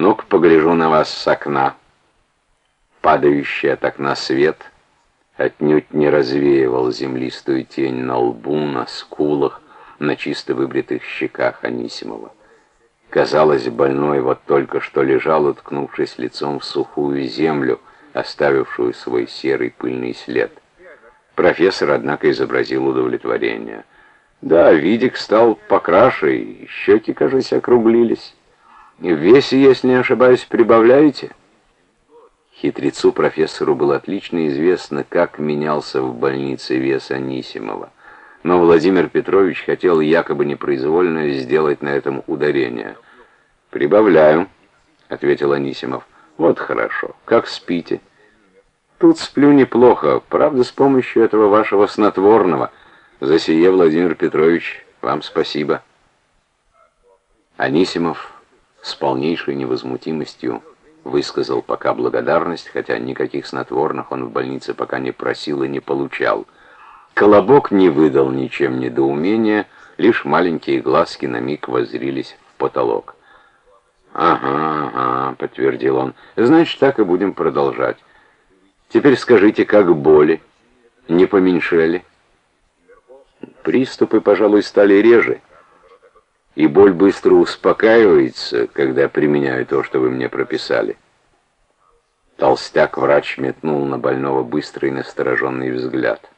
Ну-ка, погляжу на вас с окна. Падающий от окна свет отнюдь не развеивал землистую тень на лбу, на скулах, на чисто выбритых щеках Анисимова. Казалось, больной вот только что лежал, уткнувшись лицом в сухую землю, оставившую свой серый пыльный след. Профессор, однако, изобразил удовлетворение. Да, видик стал покраше, и щеки, кажется, округлились. В весе, если не ошибаюсь, прибавляете? Хитрецу профессору было отлично известно, как менялся в больнице вес Анисимова. Но Владимир Петрович хотел якобы непроизвольно сделать на этом ударение. «Прибавляю», — ответил Анисимов. «Вот хорошо. Как спите?» «Тут сплю неплохо, правда, с помощью этого вашего снотворного. За сие, Владимир Петрович, вам спасибо». Анисимов с полнейшей невозмутимостью высказал пока благодарность, хотя никаких снотворных он в больнице пока не просил и не получал. Колобок не выдал ничем недоумения, лишь маленькие глазки на миг воззрились в потолок. «Ага, ага», — подтвердил он, — «значит, так и будем продолжать. Теперь скажите, как боли? Не поменьшели?» Приступы, пожалуй, стали реже, и боль быстро успокаивается, когда применяю то, что вы мне прописали. Толстяк-врач метнул на больного быстрый настороженный взгляд.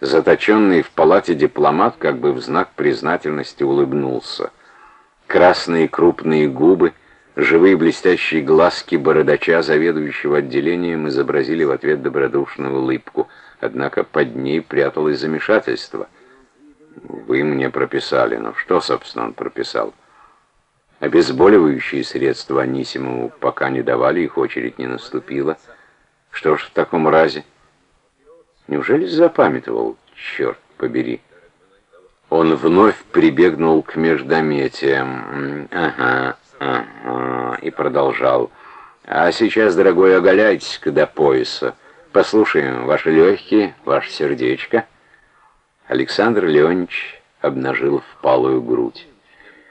Заточенный в палате дипломат как бы в знак признательности улыбнулся. Красные крупные губы, живые блестящие глазки бородача, заведующего отделением, изобразили в ответ добродушную улыбку, однако под ней пряталось замешательство — вы мне прописали. но что, собственно, он прописал? Обезболивающие средства Анисимову пока не давали, их очередь не наступила. Что ж в таком разе? Неужели запамятовал? Черт побери. Он вновь прибегнул к междометиям. Ага, ага, и продолжал. А сейчас, дорогой, оголяйтесь-ка до пояса. Послушаем ваши легкие, ваше сердечко. Александр Леонидович обнажил впалую грудь.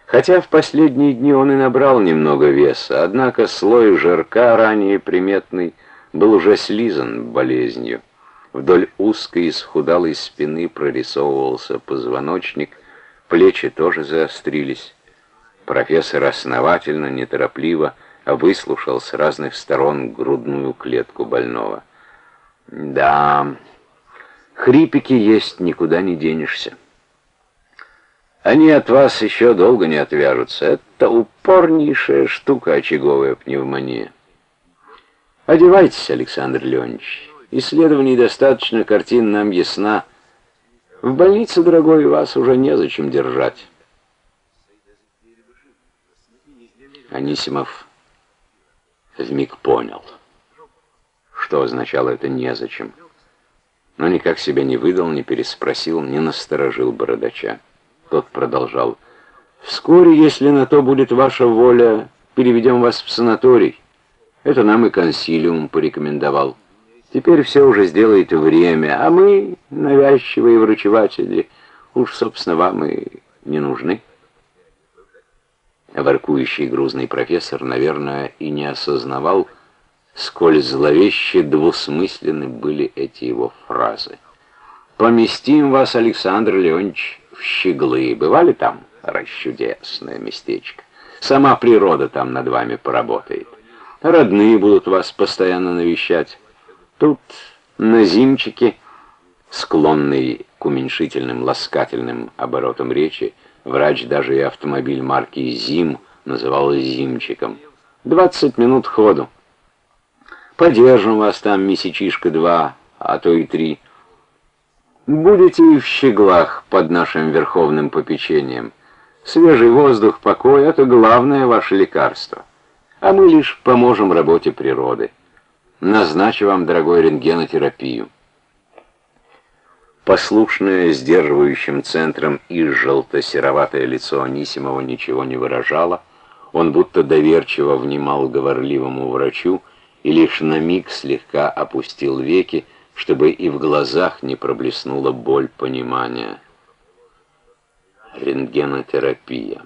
Хотя в последние дни он и набрал немного веса, однако слой жирка, ранее приметный, был уже слизан болезнью. Вдоль узкой и схудалой спины прорисовывался позвоночник, плечи тоже заострились. Профессор основательно, неторопливо выслушал с разных сторон грудную клетку больного. «Да, Хрипики есть, никуда не денешься. Они от вас еще долго не отвяжутся. Это упорнейшая штука, очаговая пневмония. Одевайтесь, Александр Леонидович. Исследований достаточно, картин нам ясна. В больнице, дорогой, вас уже незачем держать. Анисимов вмиг понял, что означало это «незачем» но никак себя не выдал, не переспросил, не насторожил бородача. Тот продолжал. «Вскоре, если на то будет ваша воля, переведем вас в санаторий. Это нам и консилиум порекомендовал. Теперь все уже сделает время, а мы, навязчивые врачеватели, уж, собственно, вам и не нужны». Воркующий грузный профессор, наверное, и не осознавал, сколь зловеще двусмысленны были эти его фразы. «Поместим вас, Александр Леонидович, в Щеглы. Бывали там? Расчудесное местечко. Сама природа там над вами поработает. Родные будут вас постоянно навещать. Тут на зимчике, склонный к уменьшительным, ласкательным оборотам речи, врач даже и автомобиль марки «Зим» называл «Зимчиком». Двадцать минут ходу. Подержим вас там месячишка два, а то и три. Будете и в щеглах под нашим верховным попечением. Свежий воздух, покой — это главное ваше лекарство. А мы лишь поможем работе природы. Назначу вам, дорогой, рентгенотерапию. Послушное сдерживающим центром и желто-сероватое лицо Анисимова ничего не выражало. Он будто доверчиво внимал говорливому врачу, и лишь на миг слегка опустил веки, чтобы и в глазах не проблеснула боль понимания. Рентгенотерапия.